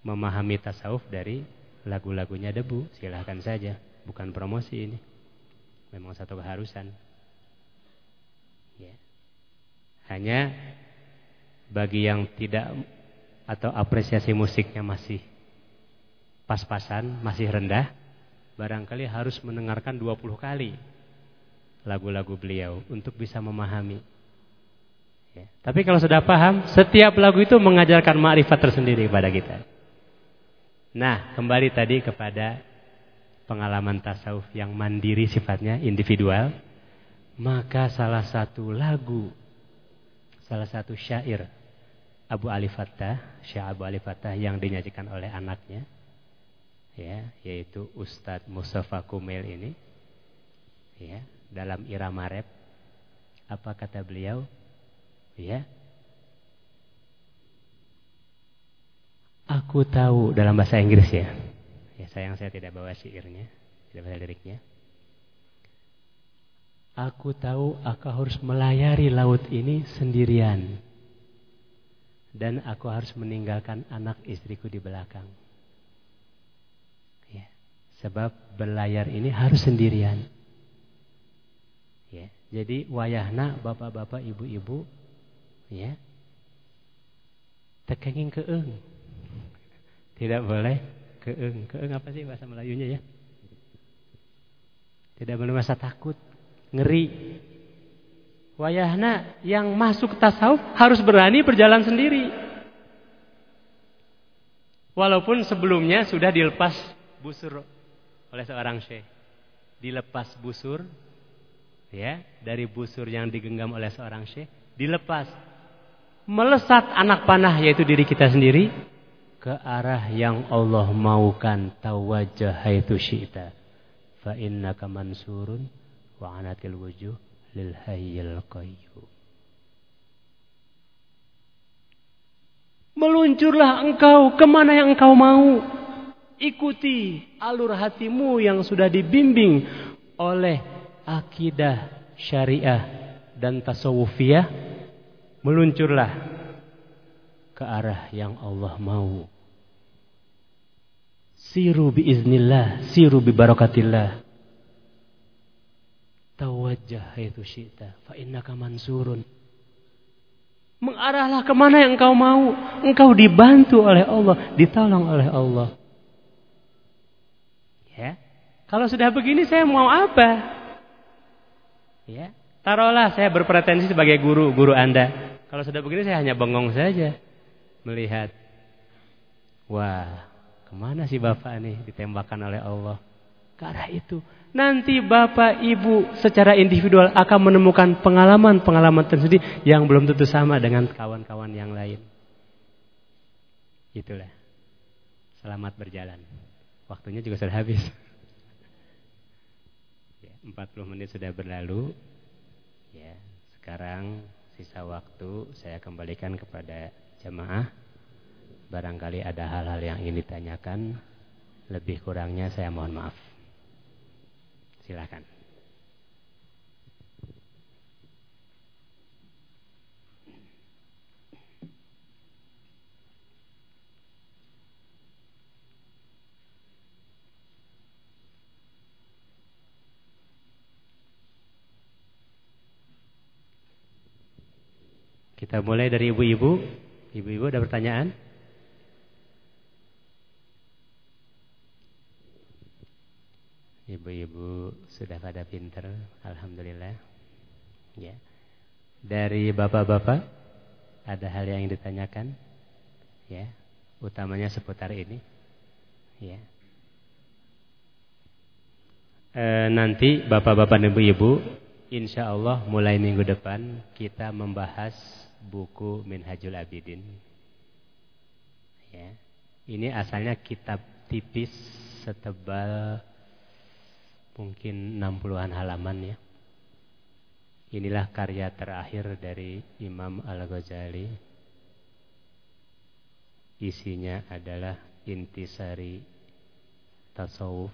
memahami tasawuf dari lagu-lagunya debu. Silahkan saja, bukan promosi ini. Memang satu keharusan. Hanya bagi yang tidak atau apresiasi musiknya masih pas-pasan, masih rendah, barangkali harus mendengarkan 20 kali lagu-lagu beliau untuk bisa memahami. Ya. Tapi kalau sudah paham, setiap lagu itu mengajarkan ma'rifat tersendiri kepada kita. Nah, kembali tadi kepada pengalaman tasawuf yang mandiri sifatnya, individual. Maka salah satu lagu salah satu syair Abu Ali Fattah, Syekh Abu Ali Fattah yang dinyanyikan oleh anaknya ya, yaitu Ustadz Mustafa Kumel ini ya, dalam irama rap apa kata beliau? Ya. Aku tahu dalam bahasa Inggris ya. Ya sayang saya tidak bawa syairnya, tidak bawa liriknya. Aku tahu aku harus melayari laut ini sendirian. Dan aku harus meninggalkan anak istriku di belakang. Ya, sebab berlayar ini harus sendirian. Ya, jadi wayahna bapak-bapak, ibu-ibu, ya, tekenging keeng. Tidak boleh keeng. Keeng apa sih bahasa Melayunya ya? Tidak boleh masa takut ngeri. Wayahna yang masuk tasawuf harus berani berjalan sendiri. Walaupun sebelumnya sudah dilepas busur oleh seorang syekh. Dilepas busur ya, dari busur yang digenggam oleh seorang syekh, dilepas melesat anak panah yaitu diri kita sendiri ke arah yang Allah maukan tawajjah itu syi'ta fa innaka mansurun wa anatil wujuh lil hayyil qayyum. Meluncurlah engkau ke mana yang engkau mau. Ikuti alur hatimu yang sudah dibimbing oleh akidah syariah dan tasawufiyah. Meluncurlah ke arah yang Allah mau. Siru biiznillah, siru bi barakatillah. Tawajjah itu syi'ta fa innaka mansurun. Mengarahlah ke mana yang engkau mau. Engkau dibantu oleh Allah, ditolong oleh Allah. Ya. Kalau sudah begini saya mau apa? Ya. Taruhlah saya berpretensi sebagai guru, guru Anda. Kalau sudah begini saya hanya bengong saja melihat. Wah, ke mana sih Bapak nih ditembakkan oleh Allah? Ke arah itu. Nanti Bapak Ibu secara individual akan menemukan pengalaman-pengalaman tersendiri yang belum tentu sama dengan kawan-kawan yang lain. Itulah. Selamat berjalan. Waktunya juga sudah habis. 40 ya, menit sudah berlalu. Ya, sekarang sisa waktu saya kembalikan kepada jemaah. Barangkali ada hal-hal yang ingin ditanyakan. Lebih kurangnya saya mohon maaf. Silakan. Kita mulai dari ibu-ibu. Ibu-ibu ada pertanyaan? Ibu-ibu sudah pada pinter, alhamdulillah. Ya. Dari bapak-bapak ada hal yang ditanyakan? Ya, utamanya seputar ini. Ya. E, nanti bapak-bapak dan ibu-ibu, insya Allah mulai minggu depan kita membahas buku Minhajul Abidin. Ya. Ini asalnya kitab tipis setebal mungkin 60-an halaman ya. Inilah karya terakhir dari Imam Al-Ghazali. Isinya adalah intisari tasawuf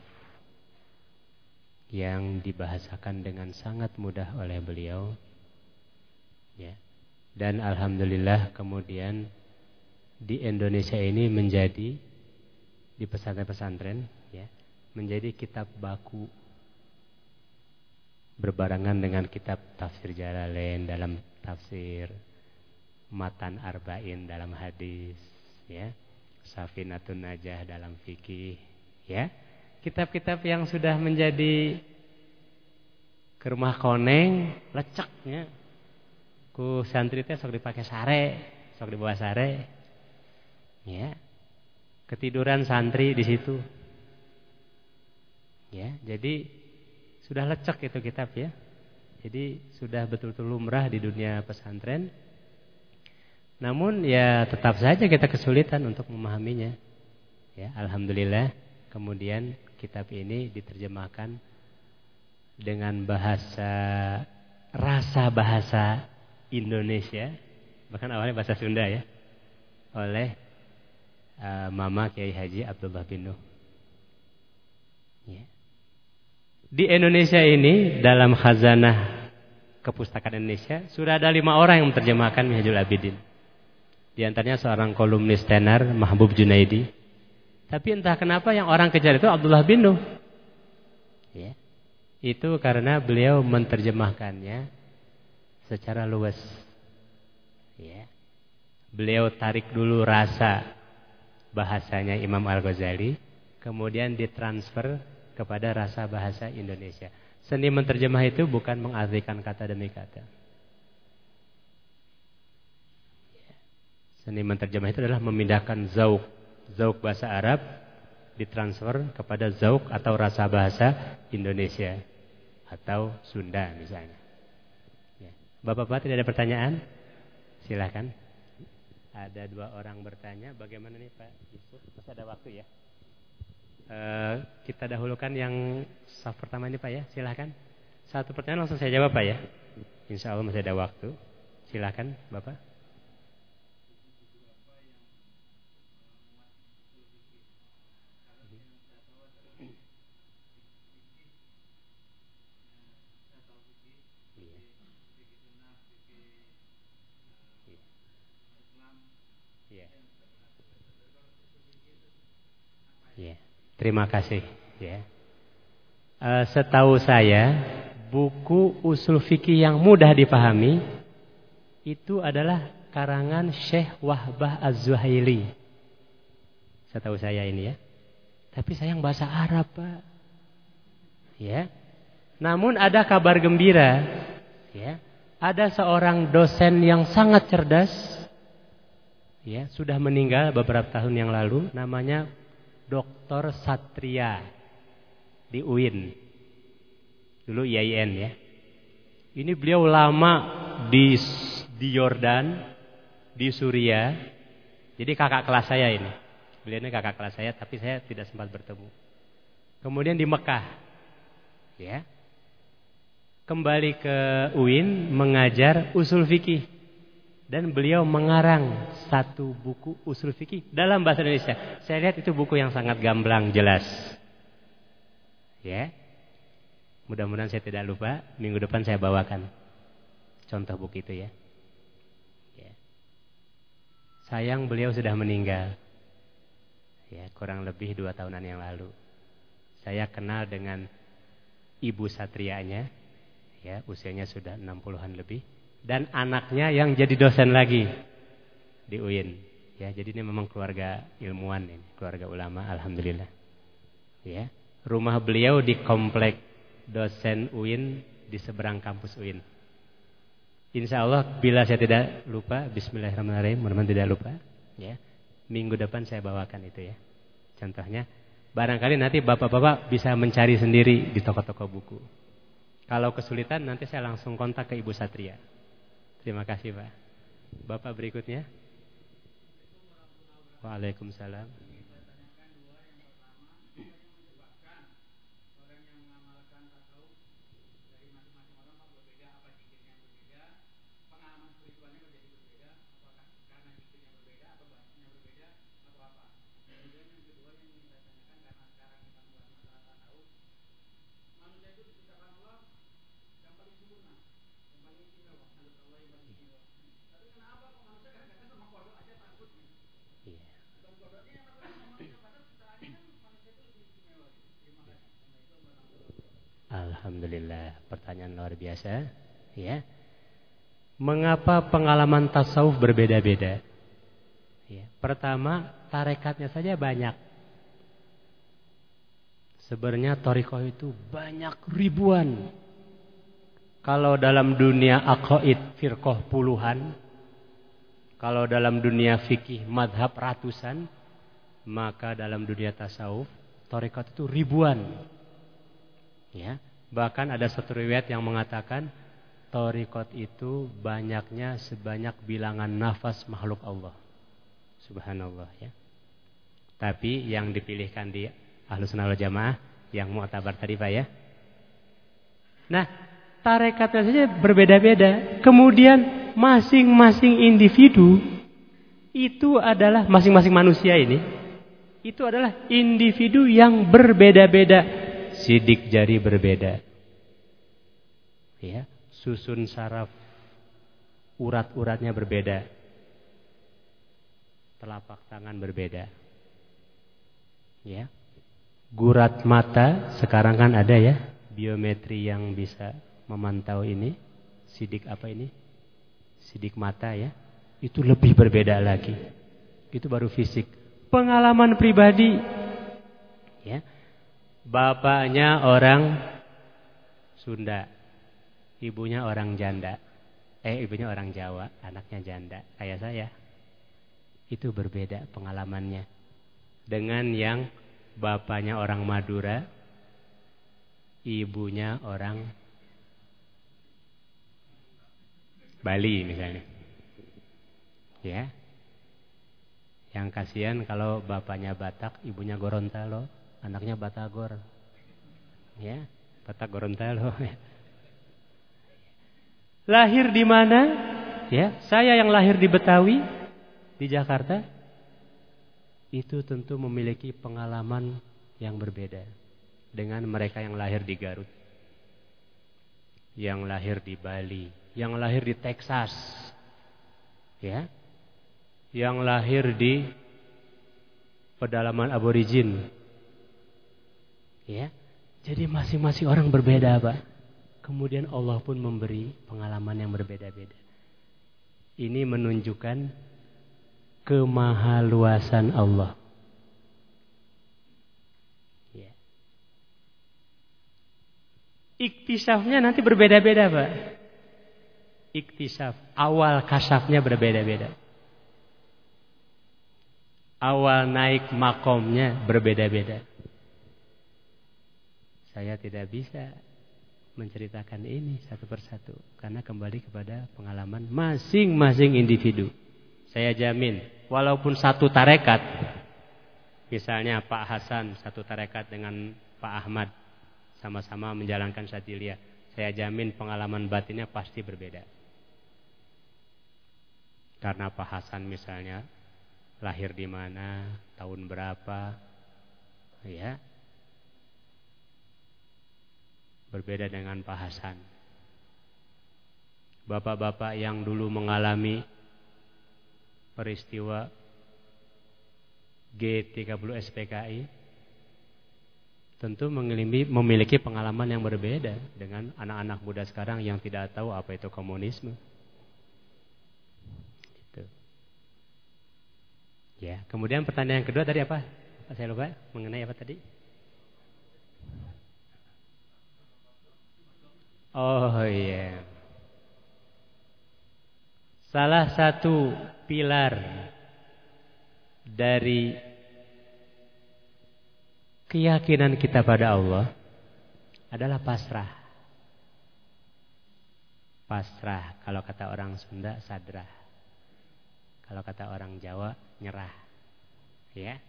yang dibahasakan dengan sangat mudah oleh beliau. Ya. Dan alhamdulillah kemudian di Indonesia ini menjadi di pesantren-pesantren ya, menjadi kitab baku berbarengan dengan kitab tafsir Jalalain dalam tafsir Matan Arba'in dalam hadis ya. Safinatun Najah dalam fikih ya. Kitab-kitab yang sudah menjadi ke rumah koneng leceknya ku santri teh sok dipakai sare sok dibawa sare ya. Ketiduran santri di situ ya. Jadi sudah lecek itu kitab ya. Jadi sudah betul-betul lumrah di dunia pesantren. Namun ya tetap saja kita kesulitan untuk memahaminya. Ya, alhamdulillah kemudian kitab ini diterjemahkan dengan bahasa rasa bahasa Indonesia, bahkan awalnya bahasa Sunda ya, oleh uh, Mama Kiai Haji Abdullah bin Nuh. Ya. Di Indonesia ini dalam khazanah kepustakaan Indonesia sudah ada lima orang yang menerjemahkan Minhajul Abidin. Di antaranya seorang kolumnis tenar Mahbub Junaidi. Tapi entah kenapa yang orang kejar itu Abdullah bin Nuh. Ya. Itu karena beliau menerjemahkannya secara luas. Ya. Beliau tarik dulu rasa bahasanya Imam Al-Ghazali, kemudian ditransfer kepada rasa bahasa Indonesia. Seni menerjemah itu bukan mengartikan kata demi kata. Seni menerjemah itu adalah memindahkan zauk, zauk bahasa Arab ditransfer kepada zauk atau rasa bahasa Indonesia atau Sunda misalnya. Ya. Bapak-bapak tidak ada pertanyaan? Silahkan. Ada dua orang bertanya. Bagaimana nih Pak Yusuf? Masih ada waktu ya? Eh, kita dahulukan yang saf pertama ini Pak ya, silahkan. Satu pertanyaan langsung saya jawab Pak ya. Insya Allah masih ada waktu. Silakan, Bapak. Terima kasih. Ya. Uh, setahu saya, buku usul fikih yang mudah dipahami itu adalah karangan Syekh Wahbah Az-Zuhaili. Setahu saya ini ya. Tapi sayang bahasa Arab, Pak. Ya. Namun ada kabar gembira, ya. Ada seorang dosen yang sangat cerdas, ya, sudah meninggal beberapa tahun yang lalu, namanya Dr. Satria di UIN. Dulu IAIN ya. Ini beliau lama di di Yordan, di Suria. Jadi kakak kelas saya ini. Beliau ini kakak kelas saya tapi saya tidak sempat bertemu. Kemudian di Mekah. Ya. Kembali ke UIN mengajar usul fikih dan beliau mengarang satu buku usul fikih dalam bahasa Indonesia. Saya lihat itu buku yang sangat gamblang, jelas. Ya. Mudah-mudahan saya tidak lupa, minggu depan saya bawakan contoh buku itu ya. ya. Sayang beliau sudah meninggal. Ya, kurang lebih dua tahunan yang lalu. Saya kenal dengan ibu satrianya, ya, usianya sudah 60-an lebih dan anaknya yang jadi dosen lagi di UIN. Ya, jadi ini memang keluarga ilmuwan ini, keluarga ulama alhamdulillah. Ya. Rumah beliau di komplek dosen UIN di seberang kampus UIN. Insya Allah bila saya tidak lupa, Bismillahirrahmanirrahim, mudah-mudahan tidak lupa. Ya, minggu depan saya bawakan itu ya. Contohnya, barangkali nanti bapak-bapak bisa mencari sendiri di toko-toko buku. Kalau kesulitan nanti saya langsung kontak ke Ibu Satria. Terima kasih Pak. Bapak berikutnya. Waalaikumsalam. Alhamdulillah, pertanyaan luar biasa, ya. Mengapa pengalaman tasawuf berbeda-beda? Ya, pertama, tarekatnya saja banyak. Sebenarnya toriko itu banyak ribuan. Kalau dalam dunia akoid firqoh puluhan, kalau dalam dunia fikih madhab ratusan, maka dalam dunia tasawuf tarekat itu ribuan. Ya, Bahkan ada satu riwayat yang mengatakan Torikot itu banyaknya sebanyak bilangan nafas makhluk Allah. Subhanallah ya. Tapi yang dipilihkan di Ahlus Sunnah Jamaah yang mu'tabar tadi Pak ya. Nah, tarekatnya saja berbeda-beda. Kemudian masing-masing individu itu adalah masing-masing manusia ini itu adalah individu yang berbeda-beda sidik jari berbeda. Ya, susun saraf urat-uratnya berbeda. Telapak tangan berbeda. Ya. Gurat mata sekarang kan ada ya, biometri yang bisa memantau ini. Sidik apa ini? Sidik mata ya. Itu lebih berbeda lagi. Itu baru fisik. Pengalaman pribadi ya Bapaknya orang Sunda. Ibunya orang janda. Eh, ibunya orang Jawa, anaknya janda. Kayak saya. Itu berbeda pengalamannya. Dengan yang bapaknya orang Madura, ibunya orang Bali misalnya. Ya. Yang kasihan kalau bapaknya Batak, ibunya Gorontalo anaknya Batagor. Ya, Batagor Gorontalo. lahir di mana? Ya, saya yang lahir di Betawi, di Jakarta, itu tentu memiliki pengalaman yang berbeda dengan mereka yang lahir di Garut, yang lahir di Bali, yang lahir di Texas, ya, yang lahir di pedalaman aborigin, ya. Jadi masing-masing orang berbeda, Pak. Kemudian Allah pun memberi pengalaman yang berbeda-beda. Ini menunjukkan kemahaluasan Allah. Ya. Iktisafnya nanti berbeda-beda, Pak. Iktisaf, awal kasafnya berbeda-beda. Awal naik makomnya berbeda-beda. Saya tidak bisa menceritakan ini satu persatu karena kembali kepada pengalaman masing-masing individu. Saya jamin, walaupun satu tarekat, misalnya Pak Hasan satu tarekat dengan Pak Ahmad sama-sama menjalankan syadiliyah, saya jamin pengalaman batinnya pasti berbeda. Karena Pak Hasan misalnya lahir di mana, tahun berapa, ya, Berbeda dengan Pak Hasan. Bapak-bapak yang dulu mengalami peristiwa G30 SPKI tentu memiliki pengalaman yang berbeda dengan anak-anak muda sekarang yang tidak tahu apa itu komunisme. Gitu. Ya, kemudian pertanyaan kedua tadi apa? Saya lupa mengenai apa tadi? Oh iya. Salah satu pilar dari keyakinan kita pada Allah adalah pasrah. Pasrah, kalau kata orang Sunda sadrah. Kalau kata orang Jawa nyerah. Ya.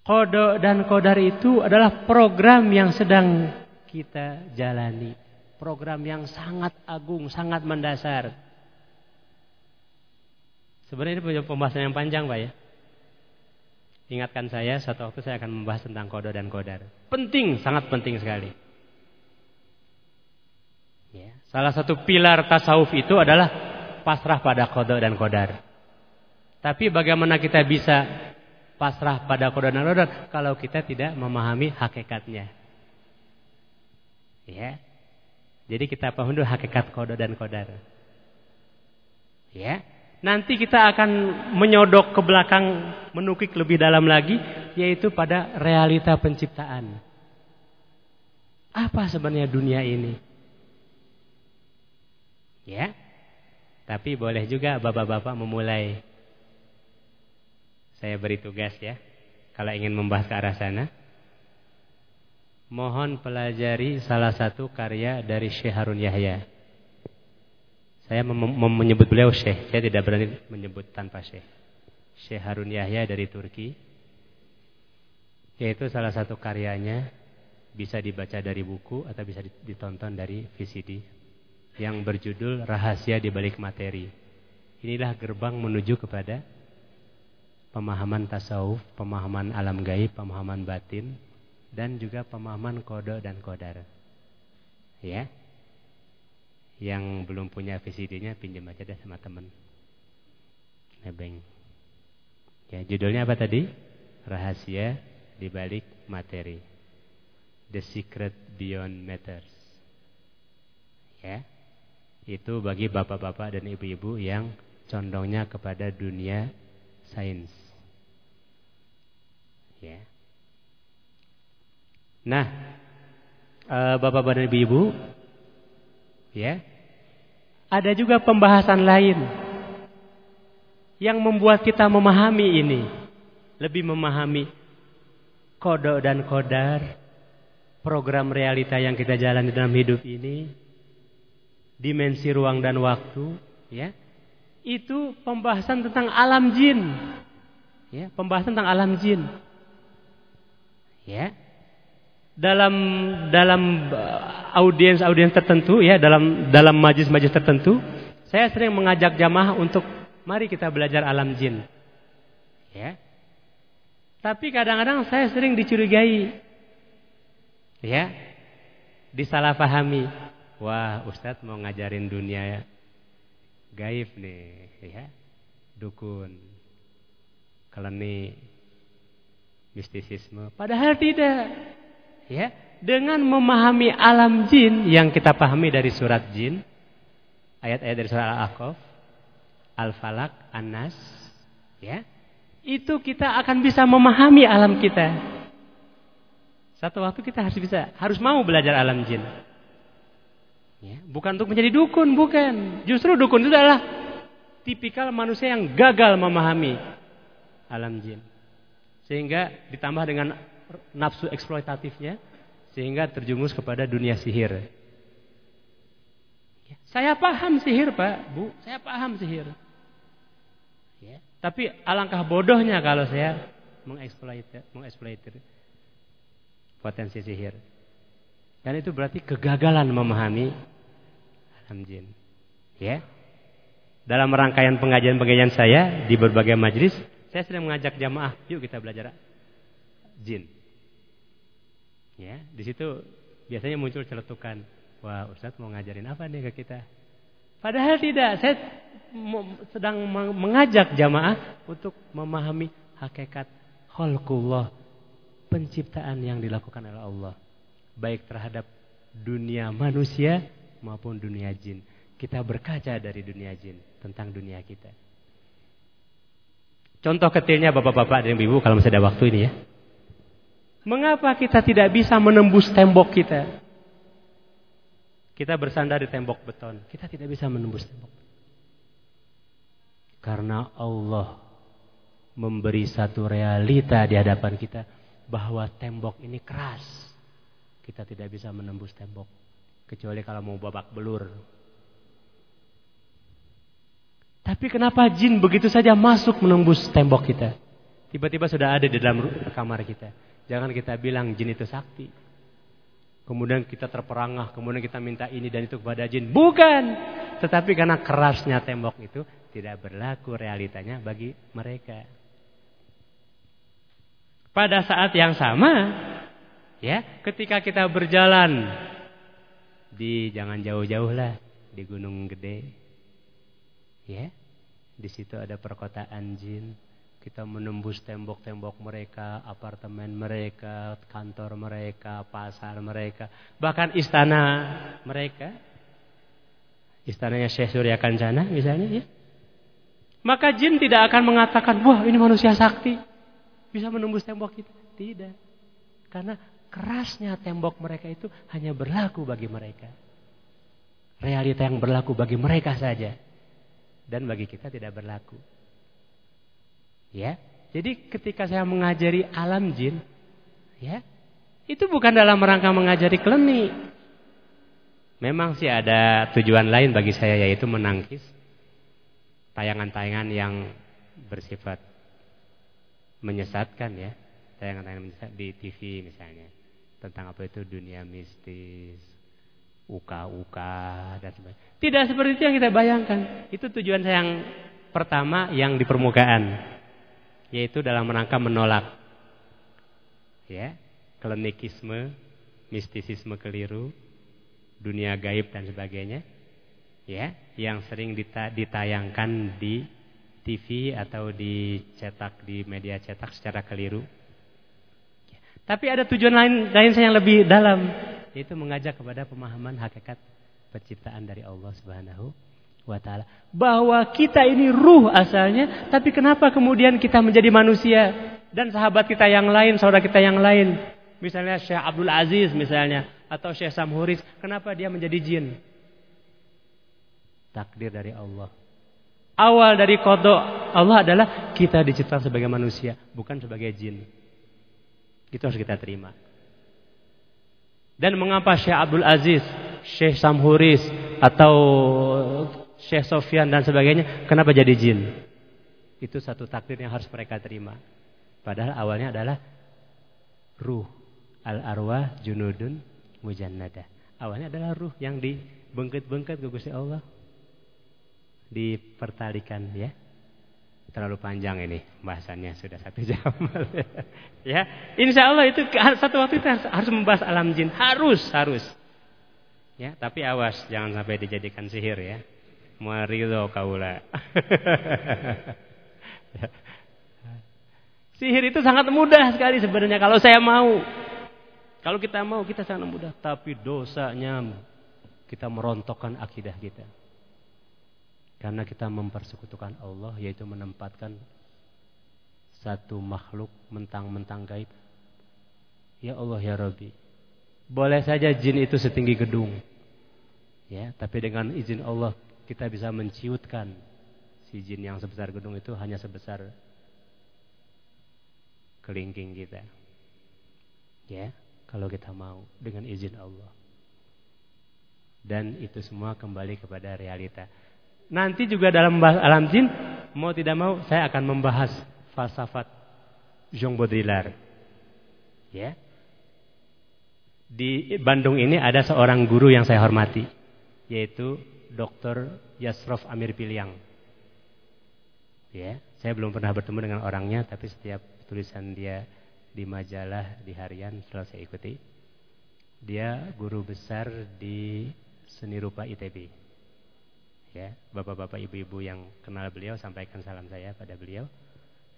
Kodok dan kodar itu adalah program yang sedang kita jalani. Program yang sangat agung, sangat mendasar. Sebenarnya ini punya pembahasan yang panjang Pak ya. Ingatkan saya, satu waktu saya akan membahas tentang kodok dan kodar. Penting, sangat penting sekali. Ya, salah satu pilar tasawuf itu adalah pasrah pada kodok dan kodar. Tapi bagaimana kita bisa pasrah pada kodar dan kodar kalau kita tidak memahami hakikatnya. Ya. Jadi kita paham dulu hakikat kodar dan kodar. Ya. Nanti kita akan menyodok ke belakang, menukik lebih dalam lagi, yaitu pada realita penciptaan. Apa sebenarnya dunia ini? Ya. Tapi boleh juga bapak-bapak memulai saya beri tugas ya. Kalau ingin membahas ke arah sana. Mohon pelajari salah satu karya dari Syekh Harun Yahya. Saya menyebut beliau Syekh. Saya tidak berani menyebut tanpa Syekh. Syekh Harun Yahya dari Turki. Yaitu salah satu karyanya bisa dibaca dari buku atau bisa ditonton dari VCD yang berjudul Rahasia di Balik Materi. Inilah gerbang menuju kepada pemahaman tasawuf, pemahaman alam gaib, pemahaman batin, dan juga pemahaman kode dan kodar. Ya, yang belum punya VCD-nya pinjam aja deh sama teman. Nebeng. Ya, judulnya apa tadi? Rahasia di balik materi. The Secret Beyond Matters. Ya. Itu bagi bapak-bapak dan ibu-ibu yang condongnya kepada dunia sains. Ya. Nah, eh, bapak-bapak dan ibu-ibu, ya, ada juga pembahasan lain yang membuat kita memahami ini, lebih memahami kode dan kodar, program realita yang kita jalani dalam hidup ini, dimensi ruang dan waktu, ya, itu pembahasan tentang alam jin, ya, pembahasan tentang alam jin. Ya. dalam dalam audiens audiens tertentu ya dalam dalam majlis majlis tertentu saya sering mengajak jamaah untuk mari kita belajar alam jin. Ya. Tapi kadang-kadang saya sering dicurigai. Ya. Disalahpahami. Wah ustadz mau ngajarin dunia gaib nih ya. Dukun keleni mistisisme padahal tidak ya. Dengan memahami alam jin yang kita pahami dari surat jin ayat-ayat dari surat Al-Ahqaf Al-Falak An-Nas ya itu kita akan bisa memahami alam kita. Satu waktu kita harus bisa harus mau belajar alam jin ya, bukan untuk menjadi dukun bukan justru dukun itu adalah tipikal manusia yang gagal memahami alam jin sehingga ditambah dengan nafsu eksploitatifnya sehingga terjumus kepada dunia sihir. Ya, saya paham sihir, Pak, Bu. Saya paham sihir. Ya, tapi alangkah bodohnya kalau saya mengeksploiter, mengeksploiter potensi sihir. Dan itu berarti kegagalan memahami alam jin. Ya. Dalam rangkaian pengajian-pengajian saya di berbagai majlis, saya sedang mengajak jamaah, yuk kita belajar jin. Ya, di situ biasanya muncul celetukan. Wah, Ustadz mau ngajarin apa nih ke kita? Padahal tidak, saya sedang mengajak jamaah untuk memahami hakikat khalqullah, penciptaan yang dilakukan oleh Allah, baik terhadap dunia manusia maupun dunia jin. Kita berkaca dari dunia jin tentang dunia kita. Contoh kecilnya bapak-bapak dan ibu kalau masih ada waktu ini ya. Mengapa kita tidak bisa menembus tembok kita? Kita bersandar di tembok beton. Kita tidak bisa menembus tembok. Karena Allah memberi satu realita di hadapan kita bahwa tembok ini keras. Kita tidak bisa menembus tembok kecuali kalau mau babak belur. Tapi kenapa jin begitu saja masuk menembus tembok kita? Tiba-tiba sudah ada di dalam kamar kita. Jangan kita bilang jin itu sakti. Kemudian kita terperangah, kemudian kita minta ini dan itu kepada jin. Bukan. Tetapi karena kerasnya tembok itu tidak berlaku realitanya bagi mereka. Pada saat yang sama, ya, ketika kita berjalan di jangan jauh-jauh lah di Gunung Gede. Ya. Di situ ada perkotaan jin kita menembus tembok-tembok mereka, apartemen mereka, kantor mereka, pasar mereka, bahkan istana mereka. Istananya Syekh Surya Kancana misalnya ya. Maka jin tidak akan mengatakan, "Wah, ini manusia sakti." Bisa menembus tembok kita. Tidak. Karena kerasnya tembok mereka itu hanya berlaku bagi mereka. Realita yang berlaku bagi mereka saja. Dan bagi kita tidak berlaku. Ya. Jadi ketika saya mengajari alam jin, ya, itu bukan dalam rangka mengajari klenik. Memang sih ada tujuan lain bagi saya yaitu menangkis tayangan-tayangan yang bersifat menyesatkan ya. Tayangan-tayangan di TV misalnya. Tentang apa itu dunia mistis, uka-uka dan sebagainya. Tidak seperti itu yang kita bayangkan. Itu tujuan saya yang pertama yang di permukaan yaitu dalam rangka menolak ya klinikisme, mistisisme keliru, dunia gaib dan sebagainya, ya, yang sering ditayangkan di TV atau dicetak di media cetak secara keliru. Tapi ada tujuan lain lain saya yang lebih dalam, yaitu mengajak kepada pemahaman hakikat penciptaan dari Allah Subhanahu wa taala. Bahwa kita ini ruh asalnya, tapi kenapa kemudian kita menjadi manusia dan sahabat kita yang lain, saudara kita yang lain, misalnya Syekh Abdul Aziz misalnya atau Syekh Samhuris, kenapa dia menjadi jin? Takdir dari Allah. Awal dari kodok Allah adalah kita diciptakan sebagai manusia, bukan sebagai jin. Itu harus kita terima. Dan mengapa Syekh Abdul Aziz, Syekh Samhuris atau Syekh Sofyan dan sebagainya, kenapa jadi jin? Itu satu takdir yang harus mereka terima. Padahal awalnya adalah ruh Al arwah junudun mujannada. Awalnya adalah ruh yang dibengket-bengket ke Gusti Allah. Dipertalikan ya. Terlalu panjang ini bahasannya sudah satu jam. ya, insya Allah itu satu waktu kita harus membahas alam jin harus harus. Ya, tapi awas jangan sampai dijadikan sihir ya. Marido kaula. Sihir itu sangat mudah sekali sebenarnya kalau saya mau. Kalau kita mau kita sangat mudah, tapi dosanya kita merontokkan akidah kita. Karena kita mempersekutukan Allah yaitu menempatkan satu makhluk mentang-mentang gaib. Ya Allah ya Rabbi. Boleh saja jin itu setinggi gedung. Ya, tapi dengan izin Allah kita bisa menciutkan si jin yang sebesar gedung itu hanya sebesar kelingking kita. Ya, kalau kita mau dengan izin Allah. Dan itu semua kembali kepada realita. Nanti juga dalam alam jin, mau tidak mau saya akan membahas falsafat Jean Baudrillard. Ya. Di Bandung ini ada seorang guru yang saya hormati, yaitu Dr. Yasrof Amir Piliang. Ya, saya belum pernah bertemu dengan orangnya, tapi setiap tulisan dia di majalah di harian selalu saya ikuti. Dia guru besar di seni rupa ITB. Ya, bapak-bapak ibu-ibu yang kenal beliau sampaikan salam saya pada beliau.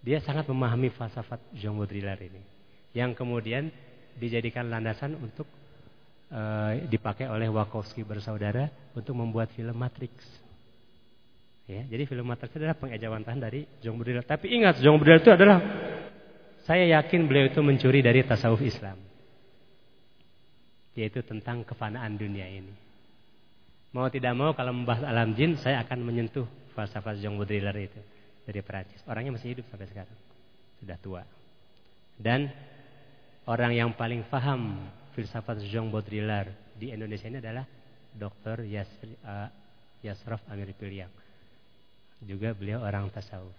Dia sangat memahami falsafat Jean Baudrillard ini, yang kemudian dijadikan landasan untuk uh, dipakai oleh Wachowski bersaudara untuk membuat film Matrix. Ya, jadi film Matrix adalah pengejawantahan dari Jean Baudrillard. Tapi ingat, Jean Baudrillard itu adalah saya yakin beliau itu mencuri dari tasawuf Islam. Yaitu tentang kefanaan dunia ini. Mau tidak mau kalau membahas alam jin, saya akan menyentuh falsafah Jean Baudrillard itu dari Perancis. Orangnya masih hidup sampai sekarang. Sudah tua. Dan orang yang paling paham filsafat Jean Baudrillard di Indonesia ini adalah Dr. Yasri, uh, Yasraf Amir Piliang. Juga beliau orang tasawuf.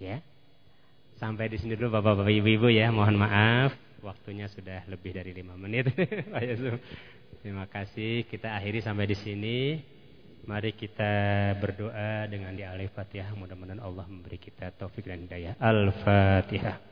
Ya. Sampai di sini dulu Bapak-bapak Ibu-ibu ya. Mohon maaf waktunya sudah lebih dari lima menit. Pak Yusuf. Terima kasih. Kita akhiri sampai di sini. Mari kita berdoa dengan di Al-Fatihah. Mudah-mudahan Allah memberi kita taufik dan hidayah. Al-Fatihah.